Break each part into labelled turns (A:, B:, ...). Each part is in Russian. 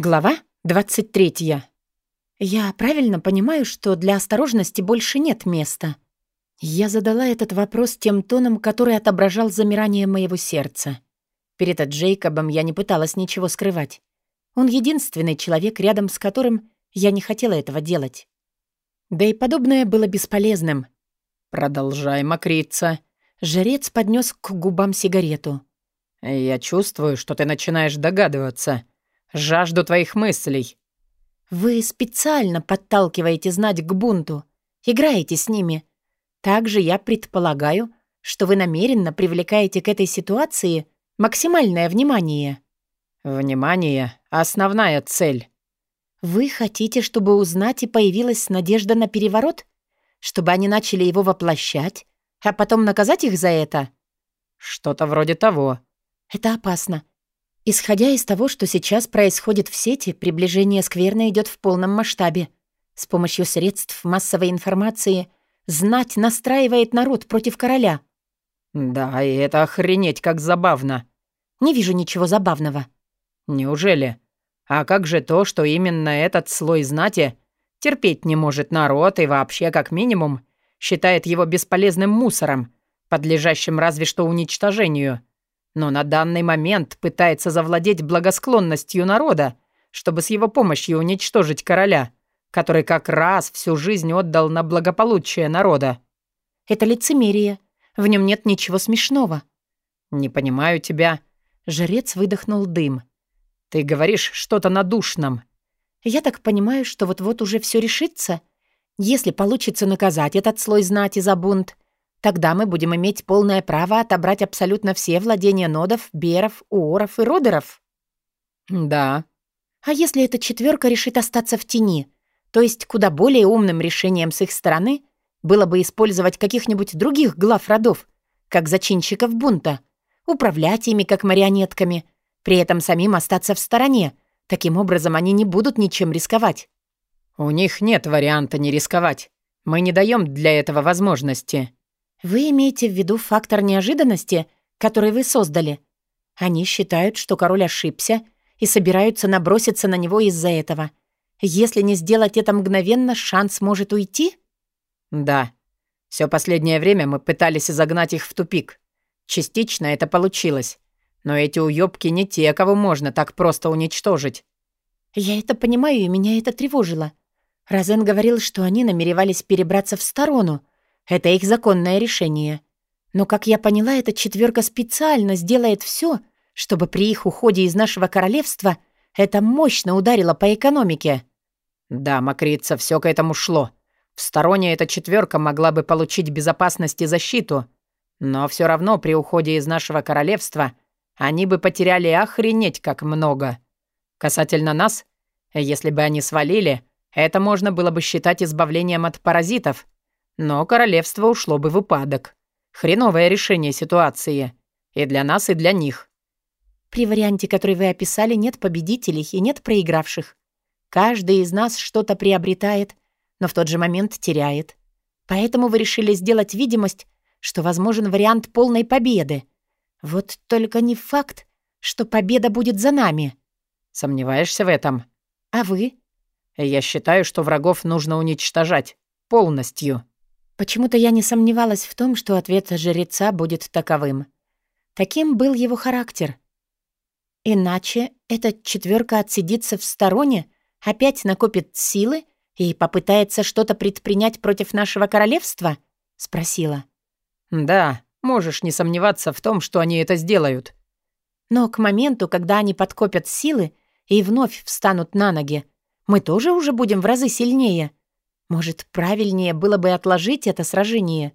A: Глава 23. Я правильно понимаю, что для осторожности больше нет места? Я задала этот вопрос тем тоном, который отображал замирание моего сердца. Перед Джейкобом я не пыталась ничего скрывать. Он единственный человек, рядом с которым я не хотела этого делать. Да и подобное было бесполезным.
B: «Продолжай мокриться».
A: Жрец поднес к губам сигарету.
B: «Я чувствую, что ты начинаешь догадываться» жажду твоих мыслей».
A: «Вы специально подталкиваете знать к бунту, играете с ними. Также я предполагаю, что вы намеренно привлекаете к этой ситуации максимальное внимание».
B: «Внимание — основная цель».
A: «Вы хотите, чтобы узнать и появилась надежда на переворот? Чтобы они начали его воплощать, а потом наказать их за это?»
B: «Что-то вроде того».
A: «Это опасно. Исходя из того, что сейчас происходит в сети, приближение скверно идет в полном масштабе. С помощью средств массовой информации знать настраивает народ против короля.
B: Да, и это охренеть как забавно.
A: Не вижу ничего забавного.
B: Неужели? А как же то, что именно этот слой знати терпеть не может народ и вообще, как минимум, считает его бесполезным мусором, подлежащим разве что уничтожению? Но на данный момент пытается завладеть благосклонностью народа, чтобы с его помощью уничтожить короля, который как раз всю жизнь отдал на благополучие народа.
A: Это лицемерие. В нем нет ничего смешного.
B: Не понимаю тебя.
A: Жрец выдохнул дым.
B: Ты говоришь что-то на душном.
A: Я так понимаю, что вот-вот уже все решится. Если получится наказать этот слой знати за бунт, Тогда мы будем иметь полное право отобрать абсолютно все владения нодов, беров, уоров и родеров».
B: «Да».
A: «А если эта четверка решит остаться в тени? То есть куда более умным решением с их стороны было бы использовать каких-нибудь других глав родов, как зачинщиков бунта, управлять ими как марионетками, при этом самим остаться в стороне. Таким образом, они не будут ничем рисковать».
B: «У них нет варианта не рисковать. Мы не даем для этого возможности».
A: Вы имеете в виду фактор неожиданности, который вы создали? Они считают, что король ошибся и собираются наброситься на него из-за этого. Если не сделать это мгновенно, шанс может уйти?
B: Да. Все последнее время мы пытались загнать их в тупик. Частично это получилось. Но эти уёбки не те, кого можно так просто уничтожить.
A: Я это понимаю, и меня это тревожило. Розен говорил, что они намеревались перебраться в сторону, это их законное решение. Но, как я поняла, эта четверка специально сделает все, чтобы при их уходе из нашего королевства это мощно ударило по экономике.
B: Да, Макрица, все к этому шло. В стороне эта четверка могла бы получить безопасность и защиту. Но все равно при уходе из нашего королевства они бы потеряли охренеть как много. Касательно нас, если бы они свалили, это можно было бы считать избавлением от паразитов — но королевство ушло бы в упадок. Хреновое решение ситуации. И для нас, и для них.
A: При варианте, который вы описали, нет победителей и нет проигравших. Каждый из нас что-то приобретает, но в тот же момент теряет. Поэтому вы решили сделать видимость, что возможен вариант полной победы. Вот только не факт, что победа будет за нами.
B: Сомневаешься в этом?
A: А вы?
B: Я считаю, что врагов нужно уничтожать. Полностью.
A: Почему-то я не сомневалась в том, что ответ жреца будет таковым. Таким был его характер. Иначе эта четверка отсидится в стороне, опять накопит силы и попытается что-то предпринять против нашего королевства? Спросила.
B: Да, можешь не сомневаться в том, что они это сделают.
A: Но к моменту, когда они подкопят силы и вновь встанут на ноги, мы тоже уже будем в разы сильнее — может, правильнее было бы отложить это сражение?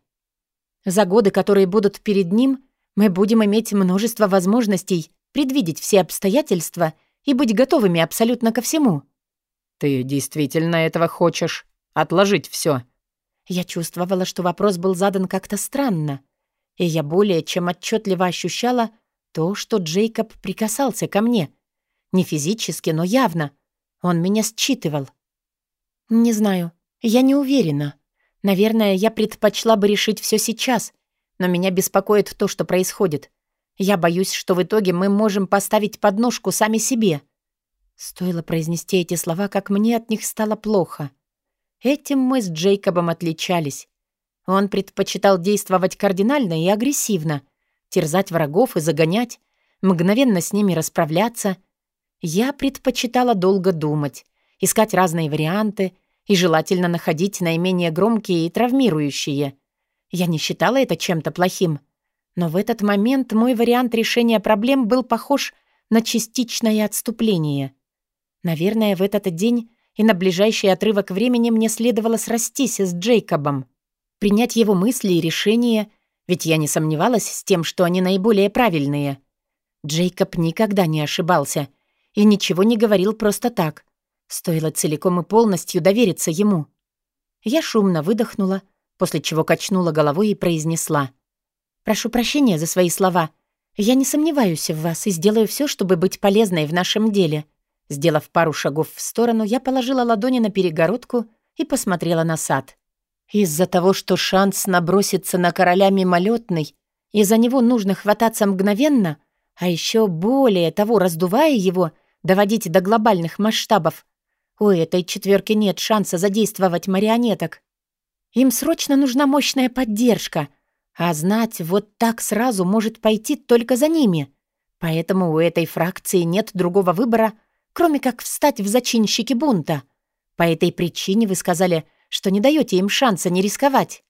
A: За годы, которые будут перед ним, мы будем иметь множество возможностей предвидеть все обстоятельства и быть готовыми абсолютно ко всему.
B: Ты действительно этого хочешь? Отложить все?
A: Я чувствовала, что вопрос был задан как-то странно, и я более чем отчетливо ощущала то, что Джейкоб прикасался ко мне. Не физически, но явно. Он меня считывал. Не знаю, я не уверена. Наверное, я предпочла бы решить все сейчас, но меня беспокоит то, что происходит. Я боюсь, что в итоге мы можем поставить подножку сами себе. Стоило произнести эти слова, как мне от них стало плохо. Этим мы с Джейкобом отличались. Он предпочитал действовать кардинально и агрессивно, терзать врагов и загонять, мгновенно с ними расправляться. Я предпочитала долго думать, искать разные варианты и желательно находить наименее громкие и травмирующие. Я не считала это чем-то плохим. Но в этот момент мой вариант решения проблем был похож на частичное отступление. Наверное, в этот день и на ближайший отрывок времени мне следовало срастись с Джейкобом, принять его мысли и решения, ведь я не сомневалась с тем, что они наиболее правильные. Джейкоб никогда не ошибался и ничего не говорил просто так. Стоило целиком и полностью довериться ему. Я шумно выдохнула, после чего качнула головой и произнесла. «Прошу прощения за свои слова. Я не сомневаюсь в вас и сделаю все, чтобы быть полезной в нашем деле. Сделав пару шагов в сторону, я положила ладони на перегородку и посмотрела на сад. Из-за того, что шанс наброситься на короля мимолетный, и за него нужно хвататься мгновенно, а еще более того, раздувая его, доводить до глобальных масштабов, у этой четверки нет шанса задействовать марионеток. Им срочно нужна мощная поддержка, а знать вот так сразу может пойти только за ними. Поэтому у этой фракции нет другого выбора, кроме как встать в зачинщики бунта. По этой причине вы сказали, что не даете им шанса не рисковать».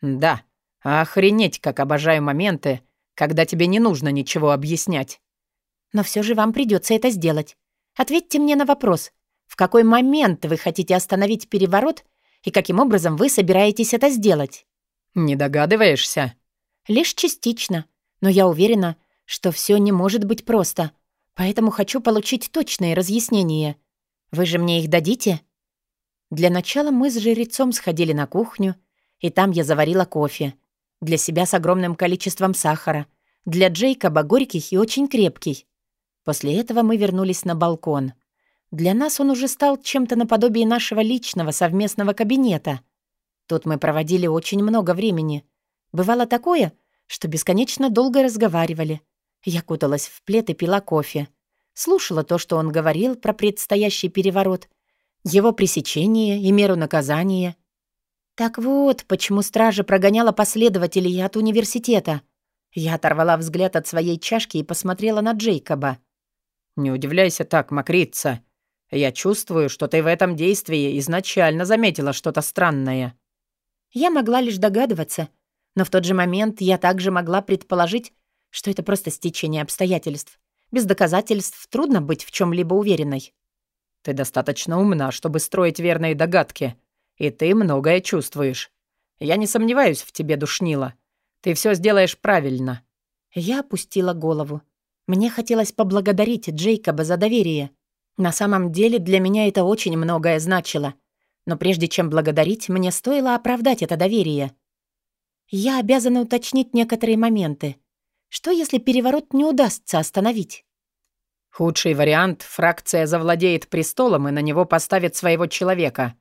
B: «Да, охренеть, как обожаю моменты, когда тебе не нужно ничего объяснять».
A: «Но все же вам придется это сделать. Ответьте мне на вопрос, в какой момент вы хотите остановить переворот и каким образом вы собираетесь это сделать?»
B: «Не догадываешься?»
A: «Лишь частично, но я уверена, что все не может быть просто. Поэтому хочу получить точные разъяснения. Вы же мне их дадите?» Для начала мы с жрецом сходили на кухню, и там я заварила кофе. Для себя с огромным количеством сахара. Для Джейкоба горький и очень крепкий. После этого мы вернулись на балкон. Для нас он уже стал чем-то наподобие нашего личного совместного кабинета. Тут мы проводили очень много времени. Бывало такое, что бесконечно долго разговаривали — я куталась в плед и пила кофе. Слушала то, что он говорил про предстоящий переворот, его пресечение и меру наказания. Так вот, почему стража прогоняла последователей от университета. Я оторвала взгляд от своей чашки и посмотрела на Джейкоба.
B: «Не удивляйся так, Макрица. Я чувствую, что ты в этом действии изначально заметила что-то странное».
A: Я могла лишь догадываться, но в тот же момент я также могла предположить, что это просто стечение обстоятельств. Без доказательств трудно быть в чем либо уверенной.
B: Ты достаточно умна, чтобы строить верные догадки. И ты многое чувствуешь. Я не сомневаюсь в тебе, душнила. Ты все сделаешь правильно.
A: Я опустила голову. Мне хотелось поблагодарить Джейкоба за доверие. На самом деле для меня это очень многое значило. Но прежде чем благодарить, мне стоило оправдать это доверие. Я обязана уточнить некоторые моменты. Что, если переворот не удастся остановить?
B: Худший вариант — фракция завладеет престолом и на него поставит своего человека.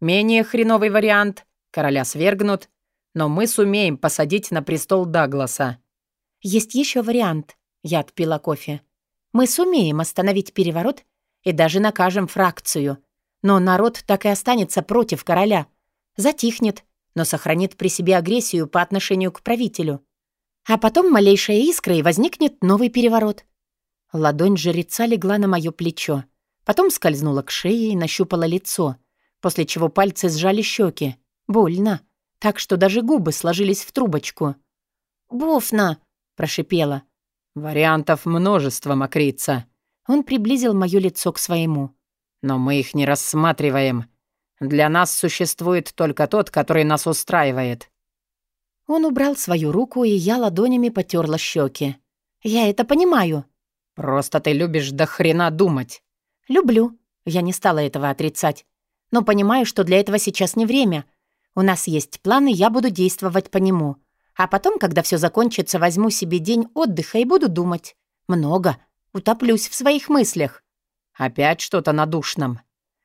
B: Менее хреновый вариант — короля свергнут, но мы сумеем посадить на престол Дагласа.
A: Есть еще вариант. Я отпила кофе. Мы сумеем остановить переворот и даже накажем фракцию. Но народ так и останется против короля. Затихнет, но сохранит при себе агрессию по отношению к правителю. А потом малейшая искра, и возникнет новый переворот. Ладонь жреца легла на мое плечо. Потом скользнула к шее и нащупала лицо, после чего пальцы сжали щеки. Больно. Так что даже губы сложились в трубочку. «Буфна!» — прошипела.
B: «Вариантов множество, мокрица».
A: Он приблизил мое лицо к своему.
B: «Но мы их не рассматриваем. Для нас существует только тот, который нас устраивает.
A: Он убрал свою руку, и я ладонями потерла щеки. «Я это понимаю».
B: «Просто ты любишь до хрена думать».
A: «Люблю». Я не стала этого отрицать. «Но понимаю, что для этого сейчас не время. У нас есть план, и я буду действовать по нему. А потом, когда все закончится, возьму себе день отдыха и буду думать. Много. Утоплюсь в своих мыслях».
B: «Опять что-то на душном».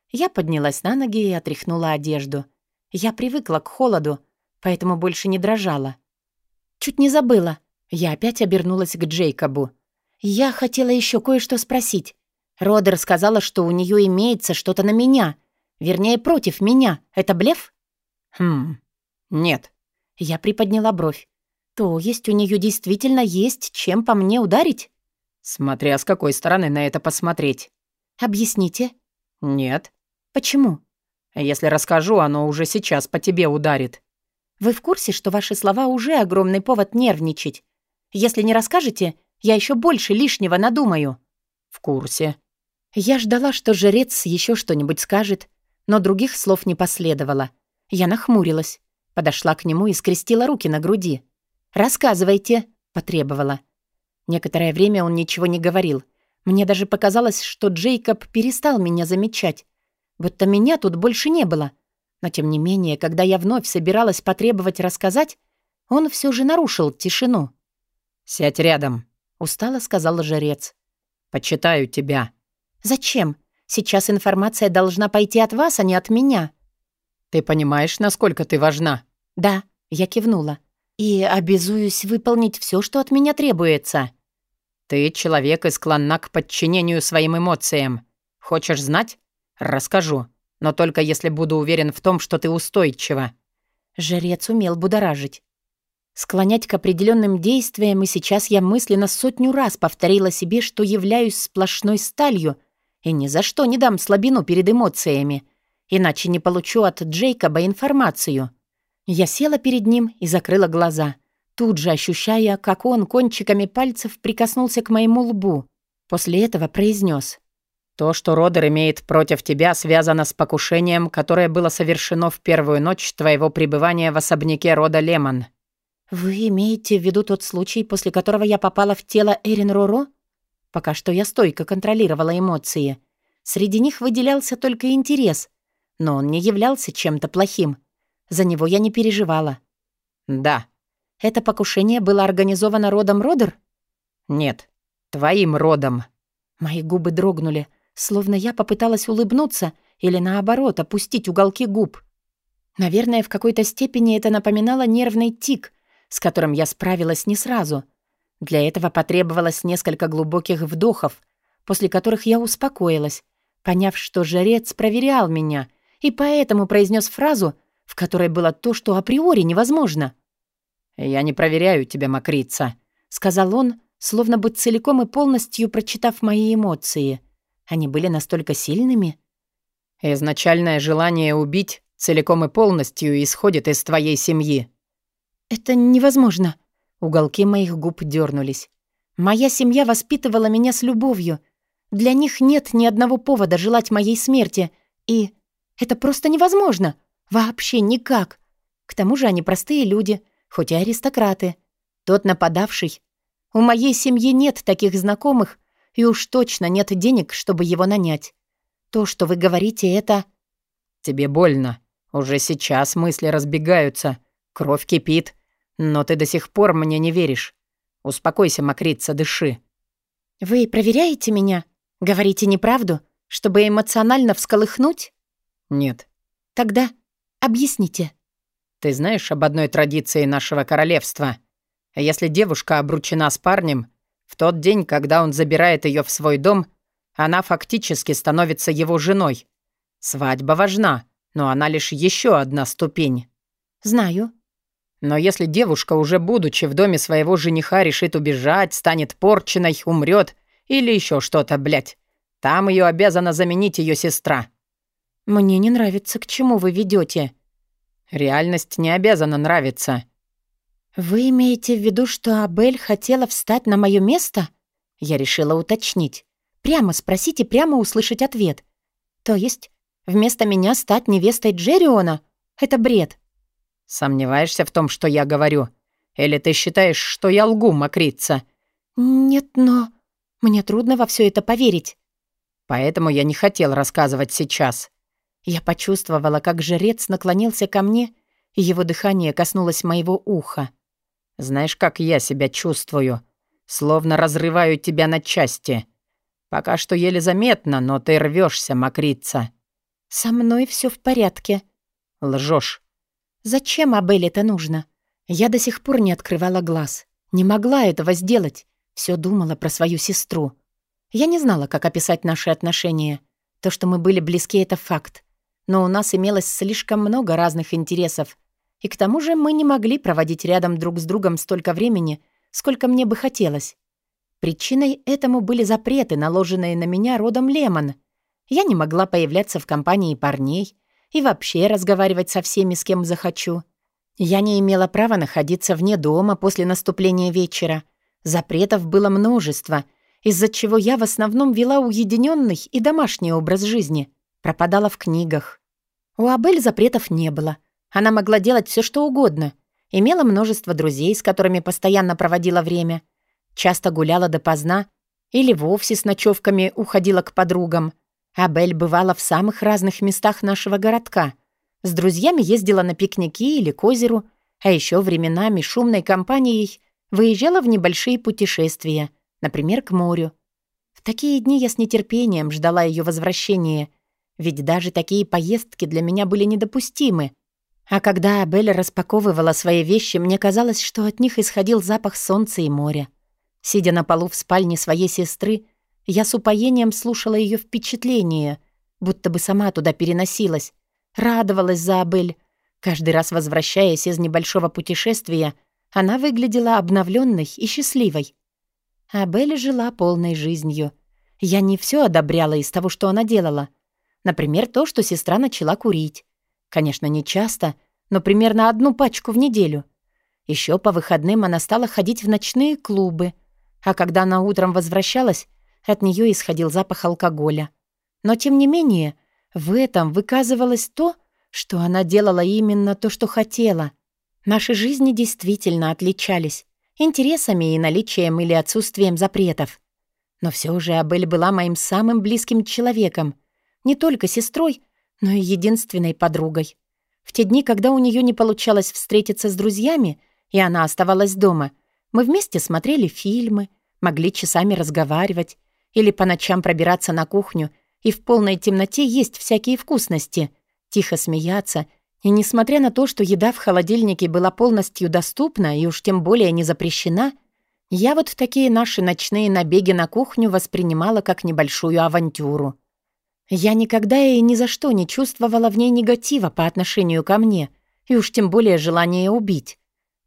A: Я поднялась на ноги и отряхнула одежду. Я привыкла к холоду, поэтому больше не дрожала. Чуть не забыла. Я опять обернулась к Джейкобу. «Я хотела еще кое-что спросить. Родер сказала, что у нее имеется что-то на меня. Вернее, против меня. Это блеф?
B: Хм, нет.
A: Я приподняла бровь. То есть у нее действительно есть чем по мне ударить?
B: Смотря с какой стороны на это посмотреть.
A: Объясните.
B: Нет.
A: Почему?
B: Если расскажу, оно уже сейчас по тебе ударит.
A: Вы в курсе, что ваши слова уже огромный повод нервничать? Если не расскажете, я еще больше лишнего надумаю.
B: В курсе.
A: Я ждала, что жрец еще что-нибудь скажет, но других слов не последовало. Я нахмурилась, подошла к нему и скрестила руки на груди. «Рассказывайте», — потребовала. Некоторое время он ничего не говорил. Мне даже показалось, что Джейкоб перестал меня замечать. Будто меня тут больше не было. Но тем не менее, когда я вновь собиралась потребовать рассказать, он все же нарушил тишину.
B: «Сядь рядом», —
A: устало сказал жрец.
B: «Почитаю тебя».
A: «Зачем? Сейчас информация должна пойти от вас, а не от меня».
B: «Ты понимаешь, насколько ты важна?»
A: «Да», — я кивнула. «И обязуюсь выполнить все, что от меня требуется».
B: «Ты человек и склонна к подчинению своим эмоциям. Хочешь знать? Расскажу, но только если буду уверен в том, что ты устойчива».
A: Жрец умел будоражить. Склонять к определенным действиям, и сейчас я мысленно сотню раз повторила себе, что являюсь сплошной сталью — и ни за что не дам слабину перед эмоциями, иначе не получу от Джейкоба информацию. Я села перед ним и закрыла глаза, тут же ощущая, как он кончиками пальцев прикоснулся к моему лбу. После этого произнес:
B: «То, что Родер имеет против тебя, связано с покушением, которое было совершено в первую ночь твоего пребывания в особняке рода Лемон».
A: «Вы имеете в виду тот случай, после которого я попала в тело Эрин Роро?» Пока что я стойко контролировала эмоции. Среди них выделялся только интерес, но он не являлся чем-то плохим. За него я не переживала.
B: «Да».
A: «Это покушение было организовано родом Родер?»
B: «Нет, твоим родом».
A: Мои губы дрогнули, словно я попыталась улыбнуться или, наоборот, опустить уголки губ. Наверное, в какой-то степени это напоминало нервный тик, с которым я справилась не сразу — для этого потребовалось несколько глубоких вдохов, после которых я успокоилась, поняв, что жрец проверял меня, и поэтому произнес фразу, в которой было то, что априори невозможно.
B: «Я не проверяю тебя, мокрица», —
A: сказал он, словно бы целиком и полностью прочитав мои эмоции. Они были настолько сильными.
B: «Изначальное желание убить целиком и полностью исходит из твоей семьи».
A: «Это невозможно», Уголки моих губ дернулись. Моя семья воспитывала меня с любовью. Для них нет ни одного повода желать моей смерти. И это просто невозможно. Вообще никак. К тому же они простые люди, хоть и аристократы. Тот нападавший. У моей семьи нет таких знакомых, и уж точно нет денег, чтобы его нанять. То, что вы говорите, это...
B: Тебе больно. Уже сейчас мысли разбегаются. Кровь кипит. Но ты до сих пор мне не веришь. Успокойся, мокрица, дыши.
A: Вы проверяете меня? Говорите неправду, чтобы эмоционально всколыхнуть?
B: Нет.
A: Тогда объясните.
B: Ты знаешь об одной традиции нашего королевства? Если девушка обручена с парнем, в тот день, когда он забирает ее в свой дом, она фактически становится его женой. Свадьба важна, но она лишь еще одна ступень.
A: Знаю.
B: Но если девушка, уже будучи в доме своего жениха, решит убежать, станет порченной, умрет или еще что-то, блядь, там ее обязана заменить ее сестра.
A: Мне не нравится, к чему вы ведете.
B: Реальность не обязана нравиться.
A: Вы имеете в виду, что Абель хотела встать на мое место? Я решила уточнить. Прямо спросить и прямо услышать ответ. То есть, вместо меня стать невестой Джерриона? Это бред.
B: «Сомневаешься в том, что я говорю? Или ты считаешь, что я лгу, мокрица?»
A: «Нет, но... Мне трудно во все это поверить».
B: «Поэтому я не хотел рассказывать сейчас».
A: Я почувствовала, как жрец наклонился ко мне, и его дыхание коснулось моего уха.
B: «Знаешь, как я себя чувствую? Словно разрываю тебя на части. Пока что еле заметно, но ты рвешься, мокрица».
A: «Со мной все в порядке».
B: Лжешь.
A: Зачем Абель это нужно? Я до сих пор не открывала глаз. Не могла этого сделать. Все думала про свою сестру. Я не знала, как описать наши отношения. То, что мы были близки, — это факт. Но у нас имелось слишком много разных интересов. И к тому же мы не могли проводить рядом друг с другом столько времени, сколько мне бы хотелось. Причиной этому были запреты, наложенные на меня родом Лемон. Я не могла появляться в компании парней и вообще разговаривать со всеми, с кем захочу. Я не имела права находиться вне дома после наступления вечера. Запретов было множество, из-за чего я в основном вела уединенный и домашний образ жизни, пропадала в книгах. У Абель запретов не было. Она могла делать все, что угодно. Имела множество друзей, с которыми постоянно проводила время — Часто гуляла допоздна или вовсе с ночевками уходила к подругам. Абель бывала в самых разных местах нашего городка. С друзьями ездила на пикники или к озеру, а еще временами шумной компанией выезжала в небольшие путешествия, например, к морю. В такие дни я с нетерпением ждала ее возвращения, ведь даже такие поездки для меня были недопустимы. А когда Абель распаковывала свои вещи, мне казалось, что от них исходил запах солнца и моря. Сидя на полу в спальне своей сестры, я с упоением слушала ее впечатления, будто бы сама туда переносилась, радовалась за Абель. Каждый раз возвращаясь из небольшого путешествия, она выглядела обновленной и счастливой. Абель жила полной жизнью. Я не все одобряла из того, что она делала. Например, то, что сестра начала курить. Конечно, не часто, но примерно одну пачку в неделю. Еще по выходным она стала ходить в ночные клубы — а когда она утром возвращалась, от нее исходил запах алкоголя. Но, тем не менее, в этом выказывалось то, что она делала именно то, что хотела. Наши жизни действительно отличались интересами и наличием или отсутствием запретов. Но все же Абель была моим самым близким человеком, не только сестрой, но и единственной подругой. В те дни, когда у нее не получалось встретиться с друзьями, и она оставалась дома — мы вместе смотрели фильмы, могли часами разговаривать или по ночам пробираться на кухню и в полной темноте есть всякие вкусности, тихо смеяться, и несмотря на то, что еда в холодильнике была полностью доступна и уж тем более не запрещена, я вот такие наши ночные набеги на кухню воспринимала как небольшую авантюру. Я никогда и ни за что не чувствовала в ней негатива по отношению ко мне, и уж тем более желания убить.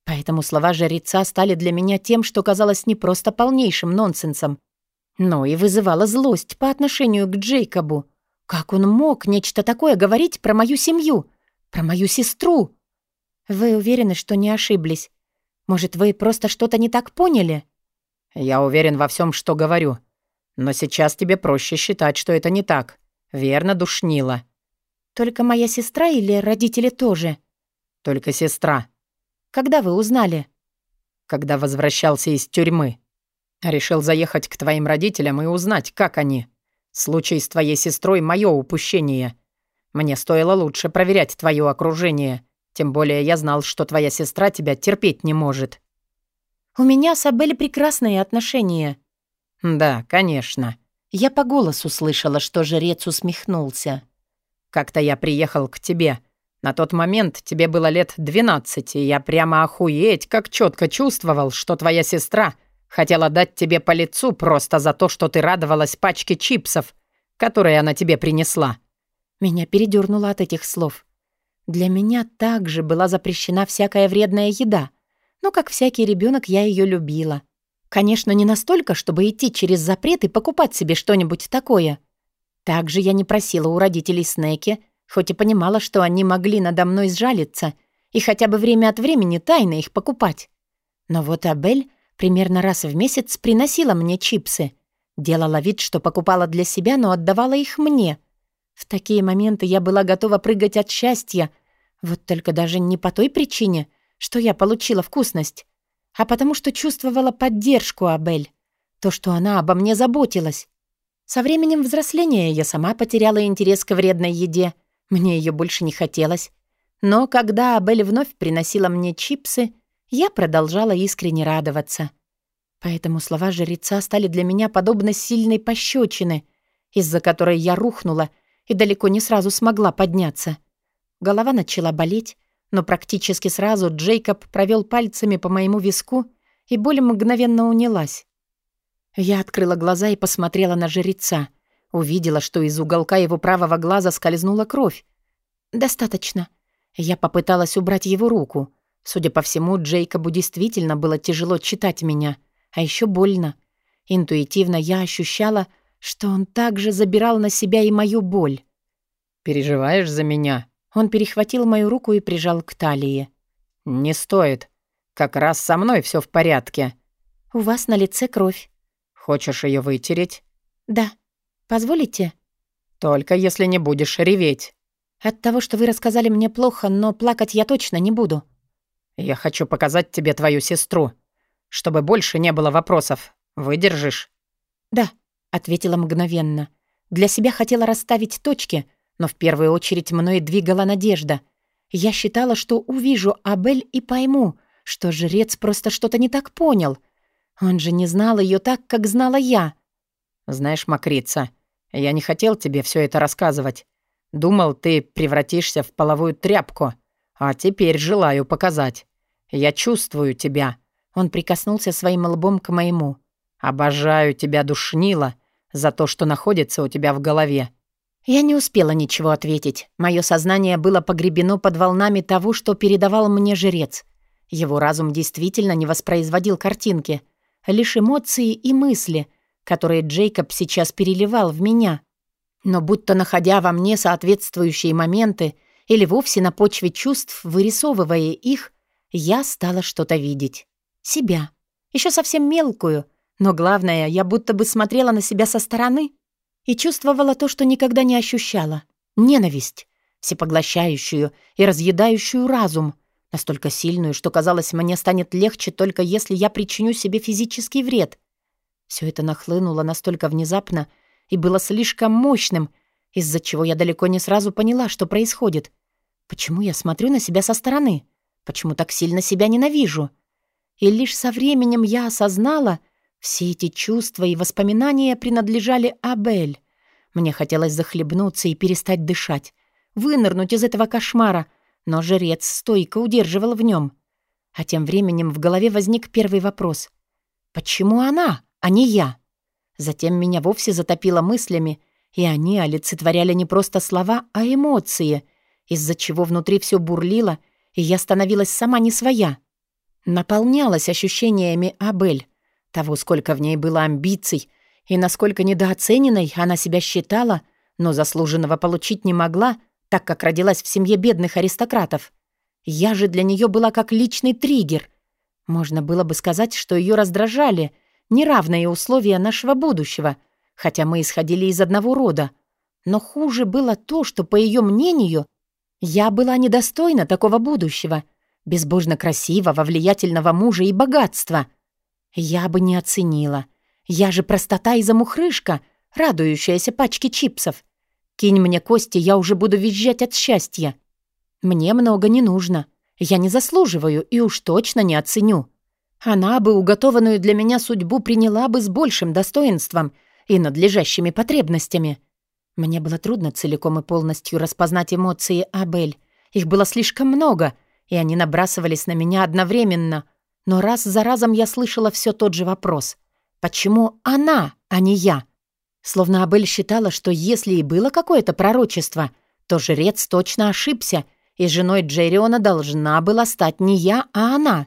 A: Поэтому слова жреца стали для меня тем, что казалось не просто полнейшим нонсенсом, но и вызывало злость по отношению к Джейкобу. Как он мог нечто такое говорить про мою семью, про мою сестру? Вы уверены, что не ошиблись? Может, вы просто что-то не так поняли?
B: Я уверен во всем, что говорю. Но сейчас тебе проще считать, что это не так. Верно, душнила.
A: Только моя сестра или родители тоже?
B: Только сестра.
A: Когда вы узнали?»
B: «Когда возвращался из тюрьмы. Решил заехать к твоим родителям и узнать, как они. Случай с твоей сестрой — мое упущение. Мне стоило лучше проверять твое окружение. Тем более я знал, что твоя сестра тебя терпеть не может».
A: «У меня с Абель прекрасные отношения».
B: «Да, конечно».
A: Я по голосу слышала, что жрец усмехнулся.
B: «Как-то я приехал к тебе, на тот момент тебе было лет 12, и я прямо охуеть, как четко чувствовал, что твоя сестра хотела дать тебе по лицу просто за то, что ты радовалась пачке чипсов, которые она тебе принесла».
A: Меня передернуло от этих слов. Для меня также была запрещена всякая вредная еда, но как всякий ребенок я ее любила. Конечно, не настолько, чтобы идти через запрет и покупать себе что-нибудь такое. Также я не просила у родителей снеки, хоть и понимала, что они могли надо мной сжалиться и хотя бы время от времени тайно их покупать. Но вот Абель примерно раз в месяц приносила мне чипсы. Делала вид, что покупала для себя, но отдавала их мне. В такие моменты я была готова прыгать от счастья, вот только даже не по той причине, что я получила вкусность, а потому что чувствовала поддержку Абель, то, что она обо мне заботилась. Со временем взросления я сама потеряла интерес к вредной еде — мне ее больше не хотелось. Но когда Абель вновь приносила мне чипсы, я продолжала искренне радоваться. Поэтому слова жреца стали для меня подобно сильной пощечины, из-за которой я рухнула и далеко не сразу смогла подняться. Голова начала болеть, но практически сразу Джейкоб провел пальцами по моему виску, и боль мгновенно унялась. Я открыла глаза и посмотрела на жреца. Увидела, что из уголка его правого глаза скользнула кровь. «Достаточно». Я попыталась убрать его руку. Судя по всему, Джейкобу действительно было тяжело читать меня, а еще больно. Интуитивно я ощущала, что он также забирал на себя и мою боль.
B: «Переживаешь за меня?»
A: Он перехватил мою руку и прижал к талии.
B: «Не стоит. Как раз со мной все в порядке».
A: «У вас на лице кровь».
B: «Хочешь ее вытереть?»
A: «Да. Позволите?»
B: «Только если не будешь реветь».
A: «От того, что вы рассказали мне плохо, но плакать я точно не буду».
B: «Я хочу показать тебе твою сестру, чтобы больше не было вопросов. Выдержишь?»
A: «Да», — ответила мгновенно. «Для себя хотела расставить точки, но в первую очередь мной двигала надежда. Я считала, что увижу Абель и пойму, что жрец просто что-то не так понял. Он же не знал ее так, как знала я».
B: «Знаешь, Макрица, я не хотел тебе все это рассказывать. Думал, ты превратишься в половую тряпку, а теперь желаю показать. Я чувствую тебя».
A: Он прикоснулся своим лбом к моему.
B: «Обожаю тебя, душнила, за то, что находится у тебя в голове».
A: Я не успела ничего ответить. Мое сознание было погребено под волнами того, что передавал мне жрец. Его разум действительно не воспроизводил картинки, лишь эмоции и мысли, которые Джейкоб сейчас переливал в меня. Но будто находя во мне соответствующие моменты или вовсе на почве чувств, вырисовывая их, я стала что-то видеть. Себя. Еще совсем мелкую. Но главное, я будто бы смотрела на себя со стороны и чувствовала то, что никогда не ощущала. Ненависть. Всепоглощающую и разъедающую разум. Настолько сильную, что казалось, мне станет легче только если я причиню себе физический вред. Все это нахлынуло настолько внезапно и было слишком мощным, из-за чего я далеко не сразу поняла, что происходит. Почему я смотрю на себя со стороны? Почему так сильно себя ненавижу? И лишь со временем я осознала, все эти чувства и воспоминания принадлежали Абель. Мне хотелось захлебнуться и перестать дышать, вынырнуть из этого кошмара, но жрец стойко удерживал в нем. А тем временем в голове возник первый вопрос. «Почему она, а не я?» Затем меня вовсе затопило мыслями, и они олицетворяли не просто слова, а эмоции, из-за чего внутри все бурлило, и я становилась сама не своя. Наполнялась ощущениями Абель, того, сколько в ней было амбиций, и насколько недооцененной она себя считала, но заслуженного получить не могла, так как родилась в семье бедных аристократов. Я же для нее была как личный триггер. Можно было бы сказать, что ее раздражали неравные условия нашего будущего, хотя мы исходили из одного рода. Но хуже было то, что, по ее мнению, я была недостойна такого будущего, безбожно красивого, влиятельного мужа и богатства. Я бы не оценила. Я же простота и замухрышка, радующаяся пачке чипсов. Кинь мне кости, я уже буду визжать от счастья. Мне много не нужно. Я не заслуживаю и уж точно не оценю. Она бы уготованную для меня судьбу приняла бы с большим достоинством и надлежащими потребностями. Мне было трудно целиком и полностью распознать эмоции Абель. Их было слишком много, и они набрасывались на меня одновременно. Но раз за разом я слышала все тот же вопрос. Почему она, а не я? Словно Абель считала, что если и было какое-то пророчество, то жрец точно ошибся, и женой Джерриона должна была стать не я, а она.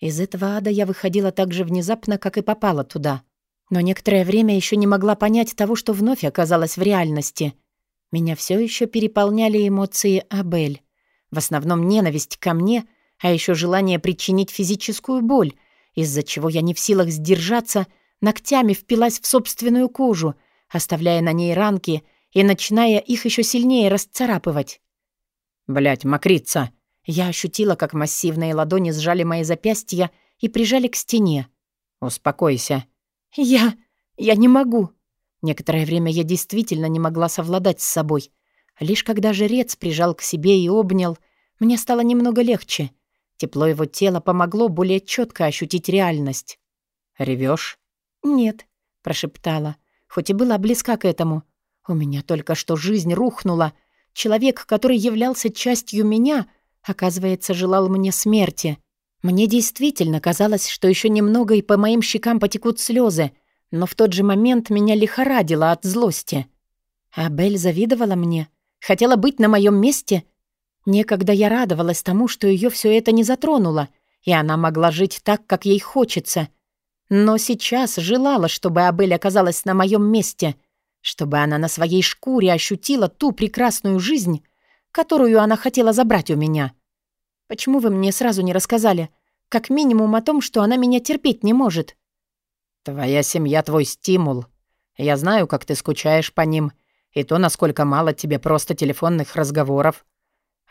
A: Из этого ада я выходила так же внезапно, как и попала туда. Но некоторое время еще не могла понять того, что вновь оказалась в реальности. Меня все еще переполняли эмоции Абель. В основном ненависть ко мне — а еще желание причинить физическую боль, из-за чего я не в силах сдержаться, ногтями впилась в собственную кожу, оставляя на ней ранки и начиная их еще сильнее расцарапывать.
B: Блять, мокрица!»
A: Я ощутила, как массивные ладони сжали мои запястья и прижали к стене.
B: «Успокойся».
A: «Я... я не могу». Некоторое время я действительно не могла совладать с собой. Лишь когда жрец прижал к себе и обнял, мне стало немного легче — Тепло его тела помогло более четко ощутить реальность.
B: Ревешь?
A: «Нет», — прошептала, хоть и была близка к этому. «У меня только что жизнь рухнула. Человек, который являлся частью меня, оказывается, желал мне смерти. Мне действительно казалось, что еще немного и по моим щекам потекут слезы, Но в тот же момент меня лихорадило от злости. Абель завидовала мне, хотела быть на моем месте. Некогда я радовалась тому, что ее все это не затронуло, и она могла жить так, как ей хочется. Но сейчас желала, чтобы Абель оказалась на моем месте, чтобы она на своей шкуре ощутила ту прекрасную жизнь, которую она хотела забрать у меня. Почему вы мне сразу не рассказали? Как минимум о том, что она меня терпеть не может.
B: Твоя семья — твой стимул. Я знаю, как ты скучаешь по ним, и то, насколько мало тебе просто телефонных разговоров.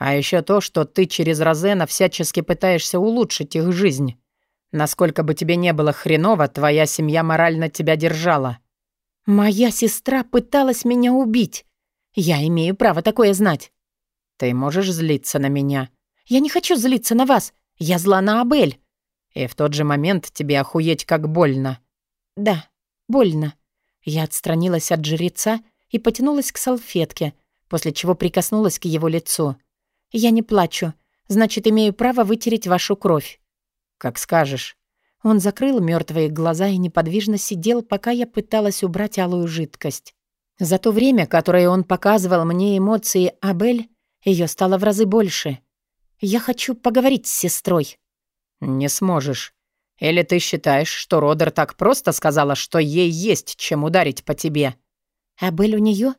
B: А еще то, что ты через Розена всячески пытаешься улучшить их жизнь. Насколько бы тебе не было хреново, твоя семья морально тебя держала.
A: Моя сестра пыталась меня убить. Я имею право такое знать.
B: Ты можешь злиться на меня.
A: Я не хочу злиться на вас. Я зла на Абель.
B: И в тот же момент тебе охуеть как больно.
A: Да, больно. Я отстранилась от жреца и потянулась к салфетке, после чего прикоснулась к его лицу. Я не плачу, значит, имею право вытереть вашу кровь.
B: Как скажешь.
A: Он закрыл мертвые глаза и неподвижно сидел, пока я пыталась убрать алую жидкость. За то время, которое он показывал мне эмоции Абель, ее стало в разы больше. Я хочу поговорить с сестрой.
B: Не сможешь. Или ты считаешь, что Родер так просто сказала, что ей есть чем ударить по тебе?
A: Абель у нее?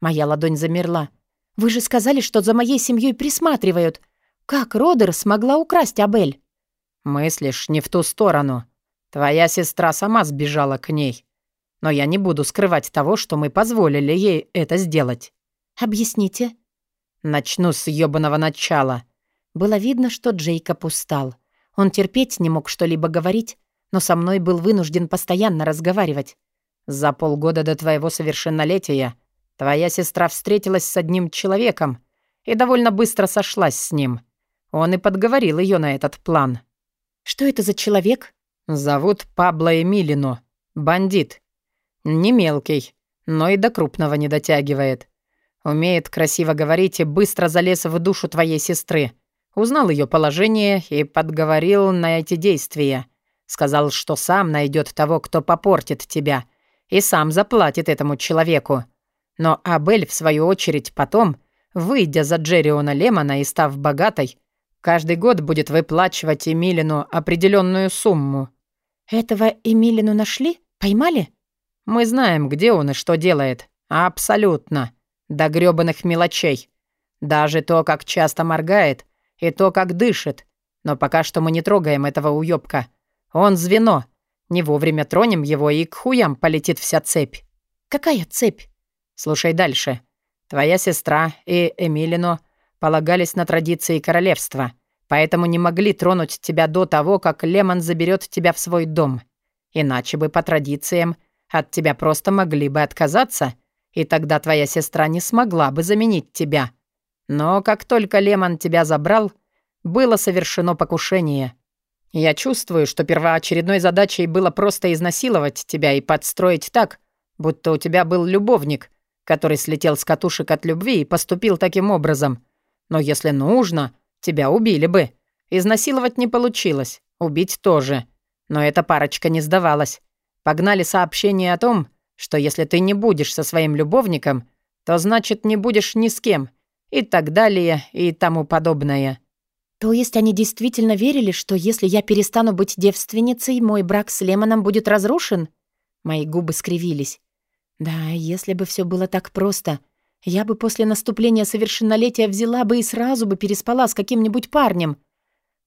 A: Моя ладонь замерла. Вы же сказали, что за моей семьей присматривают. Как Родер смогла украсть Абель?
B: Мыслишь не в ту сторону. Твоя сестра сама сбежала к ней. Но я не буду скрывать того, что мы позволили ей это сделать.
A: Объясните.
B: Начну с ёбаного начала.
A: Было видно, что Джейкоб устал. Он терпеть не мог что-либо говорить, но со мной был вынужден постоянно разговаривать.
B: За полгода до твоего совершеннолетия твоя сестра встретилась с одним человеком и довольно быстро сошлась с ним. Он и подговорил ее на этот план.
A: «Что это за человек?»
B: «Зовут Пабло Эмилино. Бандит. Не мелкий, но и до крупного не дотягивает. Умеет красиво говорить и быстро залез в душу твоей сестры. Узнал ее положение и подговорил на эти действия. Сказал, что сам найдет того, кто попортит тебя, и сам заплатит этому человеку. Но Абель, в свою очередь, потом, выйдя за Джерриона Лемона и став богатой, каждый год будет выплачивать Эмилину определенную сумму.
A: «Этого Эмилину нашли? Поймали?»
B: «Мы знаем, где он и что делает. Абсолютно. До грёбаных мелочей. Даже то, как часто моргает, и то, как дышит. Но пока что мы не трогаем этого уёбка. Он звено. Не вовремя тронем его, и к хуям полетит вся цепь.
A: Какая цепь?
B: Слушай дальше. Твоя сестра и Эмилино полагались на традиции королевства, поэтому не могли тронуть тебя до того, как Лемон заберет тебя в свой дом. Иначе бы по традициям от тебя просто могли бы отказаться — и тогда твоя сестра не смогла бы заменить тебя. Но как только Лемон тебя забрал, было совершено покушение. Я чувствую, что первоочередной задачей было просто изнасиловать тебя и подстроить так, будто у тебя был любовник, который слетел с катушек от любви и поступил таким образом. Но если нужно, тебя убили бы. Изнасиловать не получилось, убить тоже. Но эта парочка не сдавалась. Погнали сообщение о том, что если ты не будешь со своим любовником, то значит не будешь ни с кем, и так далее, и тому подобное».
A: «То есть они действительно верили, что если я перестану быть девственницей, мой брак с Лемоном будет разрушен?» Мои губы скривились. «Да, если бы все было так просто, я бы после наступления совершеннолетия взяла бы и сразу бы переспала с каким-нибудь парнем.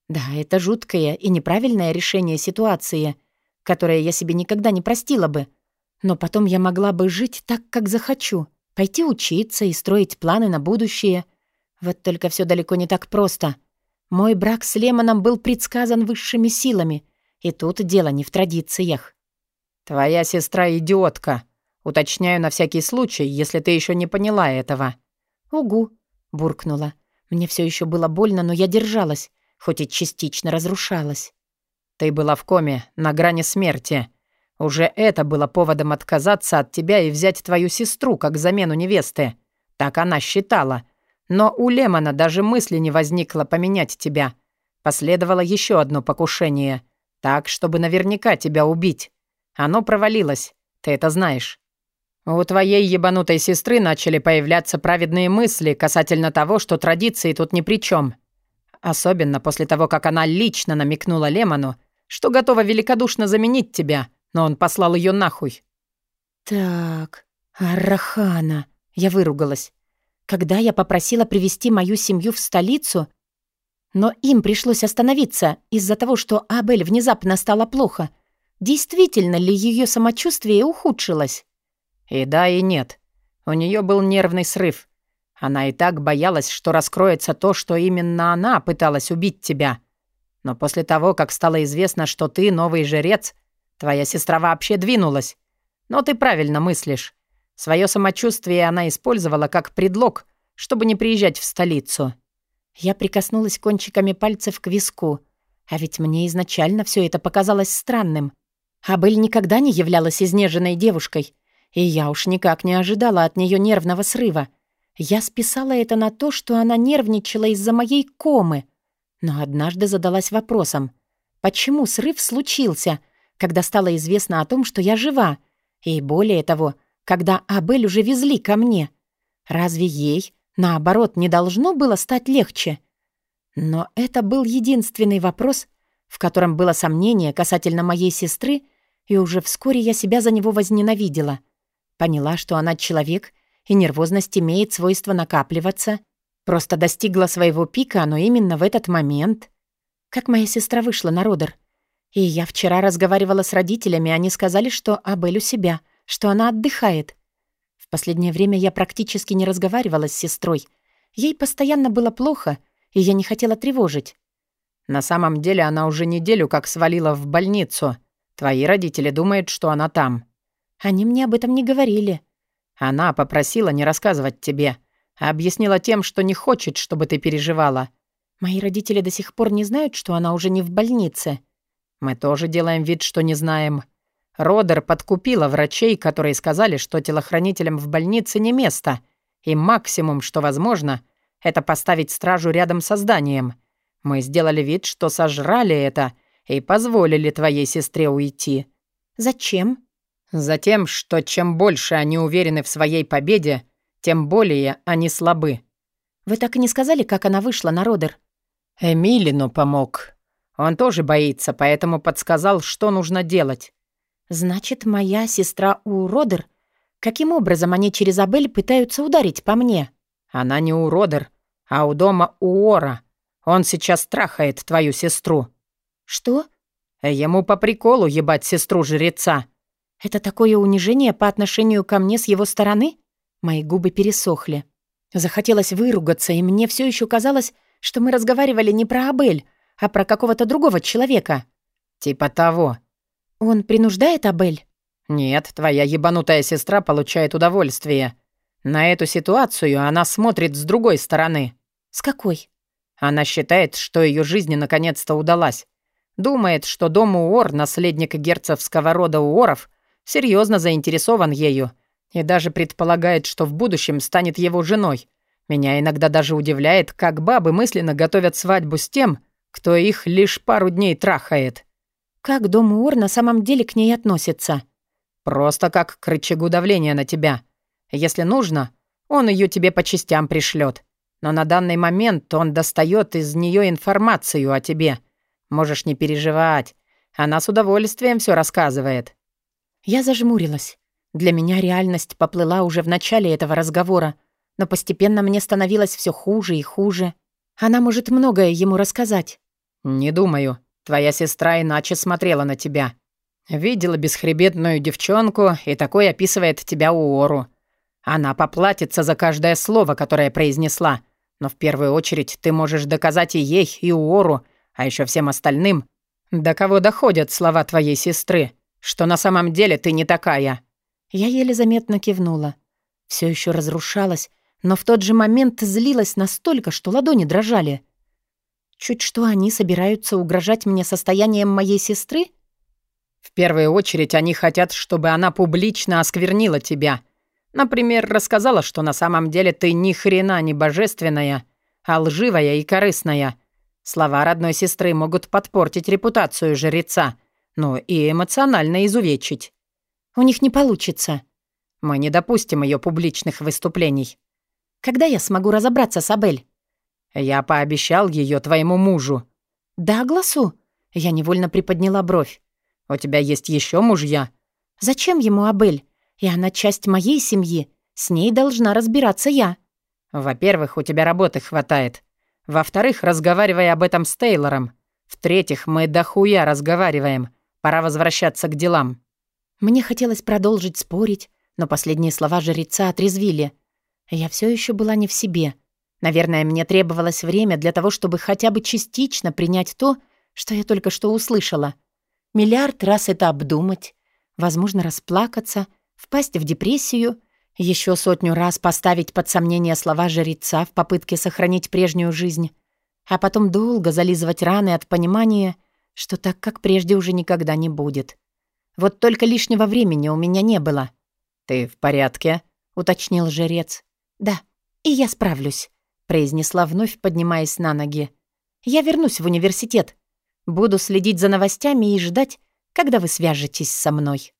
A: Да, это жуткое и неправильное решение ситуации, которое я себе никогда не простила бы. Но потом я могла бы жить так, как захочу, пойти учиться и строить планы на будущее. Вот только все далеко не так просто. Мой брак с Лемоном был предсказан высшими силами, и тут дело не в традициях.
B: «Твоя сестра идиотка. Уточняю на всякий случай, если ты еще не поняла этого».
A: «Угу», — буркнула. Мне все еще было больно, но я держалась, хоть и частично разрушалась.
B: «Ты была в коме, на грани смерти», уже это было поводом отказаться от тебя и взять твою сестру как замену невесты. Так она считала. Но у Лемона даже мысли не возникло поменять тебя. Последовало еще одно покушение. Так, чтобы наверняка тебя убить. Оно провалилось. Ты это знаешь. У твоей ебанутой сестры начали появляться праведные мысли касательно того, что традиции тут ни при чем. Особенно после того, как она лично намекнула Лемону, что готова великодушно заменить тебя, но он послал ее нахуй.
A: «Так, Арахана», — я выругалась. Когда я попросила привести мою семью в столицу, но им пришлось остановиться из-за того, что Абель внезапно стало плохо, действительно ли ее самочувствие ухудшилось?
B: И да, и нет. У нее был нервный срыв. Она и так боялась, что раскроется то, что именно она пыталась убить тебя. Но после того, как стало известно, что ты новый жрец, твоя сестра вообще двинулась. Но ты правильно мыслишь. Свое самочувствие она использовала как предлог, чтобы не приезжать в столицу.
A: Я прикоснулась кончиками пальцев к виску. А ведь мне изначально все это показалось странным. Абель никогда не являлась изнеженной девушкой, и я уж никак не ожидала от нее нервного срыва. Я списала это на то, что она нервничала из-за моей комы. Но однажды задалась вопросом, почему срыв случился, когда стало известно о том, что я жива, и более того, когда Абель уже везли ко мне. Разве ей, наоборот, не должно было стать легче? Но это был единственный вопрос, в котором было сомнение касательно моей сестры, и уже вскоре я себя за него возненавидела — Поняла, что она человек, и нервозность имеет свойство накапливаться. Просто достигла своего пика, но именно в этот момент. Как моя сестра вышла на родер. И я вчера разговаривала с родителями, они сказали, что Абель у себя, что она отдыхает. В последнее время я практически не разговаривала с сестрой. Ей постоянно было плохо, и я не хотела тревожить.
B: На самом деле она уже неделю как свалила в больницу. Твои родители думают, что она там.
A: Они мне об этом не говорили.
B: Она попросила не рассказывать тебе. А объяснила тем, что не хочет, чтобы ты переживала.
A: Мои родители до сих пор не знают, что она уже не в больнице.
B: Мы тоже делаем вид, что не знаем. Родер подкупила врачей, которые сказали, что телохранителям в больнице не место, и максимум, что возможно, это поставить стражу рядом со зданием. Мы сделали вид, что сожрали это и позволили твоей сестре уйти.
A: Зачем?
B: Затем, что чем больше они уверены в своей победе, тем более они слабы.
A: Вы так и не сказали, как она вышла на Родер?
B: Эмилину помог. Он тоже боится, поэтому подсказал, что нужно делать.
A: Значит, моя сестра у Родер? Каким образом они через Абель пытаются ударить по мне?
B: Она не у Родер, а у дома у Ора. Он сейчас трахает твою сестру.
A: Что?
B: Ему по приколу ебать сестру жреца.
A: Это такое унижение по отношению ко мне с его стороны? Мои губы пересохли. Захотелось выругаться, и мне все еще казалось, что мы разговаривали не про Абель, а про какого-то другого человека.
B: Типа того.
A: Он принуждает Абель?
B: Нет, твоя ебанутая сестра получает удовольствие. На эту ситуацию она смотрит с другой стороны.
A: С какой?
B: Она считает, что ее жизнь наконец-то удалась. Думает, что дом Уор, наследник герцогского рода Уоров, серьезно заинтересован ею и даже предполагает, что в будущем станет его женой. Меня иногда даже удивляет, как бабы мысленно готовят свадьбу с тем, кто их лишь пару дней трахает.
A: Как дом Уор на самом деле к ней относится?
B: Просто как к рычагу давления на тебя. Если нужно, он ее тебе по частям пришлет. Но на данный момент он достает из нее информацию о тебе. Можешь не переживать. Она с удовольствием все рассказывает.
A: Я зажмурилась. Для меня реальность поплыла уже в начале этого разговора, но постепенно мне становилось все хуже и хуже. Она может многое ему рассказать.
B: «Не думаю. Твоя сестра иначе смотрела на тебя. Видела бесхребетную девчонку и такой описывает тебя Уору. Она поплатится за каждое слово, которое произнесла. Но в первую очередь ты можешь доказать и ей, и Уору, а еще всем остальным, до кого доходят слова твоей сестры, что на самом деле ты не такая».
A: Я еле заметно кивнула. Все еще разрушалась, но в тот же момент злилась настолько, что ладони дрожали. Чуть что они собираются угрожать мне состоянием моей сестры?
B: В первую очередь они хотят, чтобы она публично осквернила тебя. Например, рассказала, что на самом деле ты ни хрена не божественная, а лживая и корыстная. Слова родной сестры могут подпортить репутацию жреца — но и эмоционально изувечить.
A: У них не получится.
B: Мы не допустим ее публичных выступлений.
A: Когда я смогу разобраться с Абель?
B: Я пообещал ее твоему мужу.
A: Да, глазу. Я невольно приподняла бровь.
B: У тебя есть еще мужья?
A: Зачем ему Абель? И она часть моей семьи. С ней должна разбираться я.
B: Во-первых, у тебя работы хватает. Во-вторых, разговаривай об этом с Тейлором. В-третьих, мы дохуя разговариваем. Пора возвращаться к делам.
A: Мне хотелось продолжить спорить, но последние слова жреца отрезвили. Я все еще была не в себе. Наверное, мне требовалось время для того, чтобы хотя бы частично принять то, что я только что услышала. Миллиард раз это обдумать, возможно, расплакаться, впасть в депрессию, еще сотню раз поставить под сомнение слова жреца в попытке сохранить прежнюю жизнь, а потом долго зализывать раны от понимания, что так, как прежде, уже никогда не будет. Вот только лишнего времени у меня не было.
B: «Ты в порядке?» — уточнил жрец.
A: «Да, и я справлюсь», — произнесла вновь, поднимаясь на ноги. «Я вернусь в университет. Буду следить за новостями и ждать, когда вы свяжетесь со мной».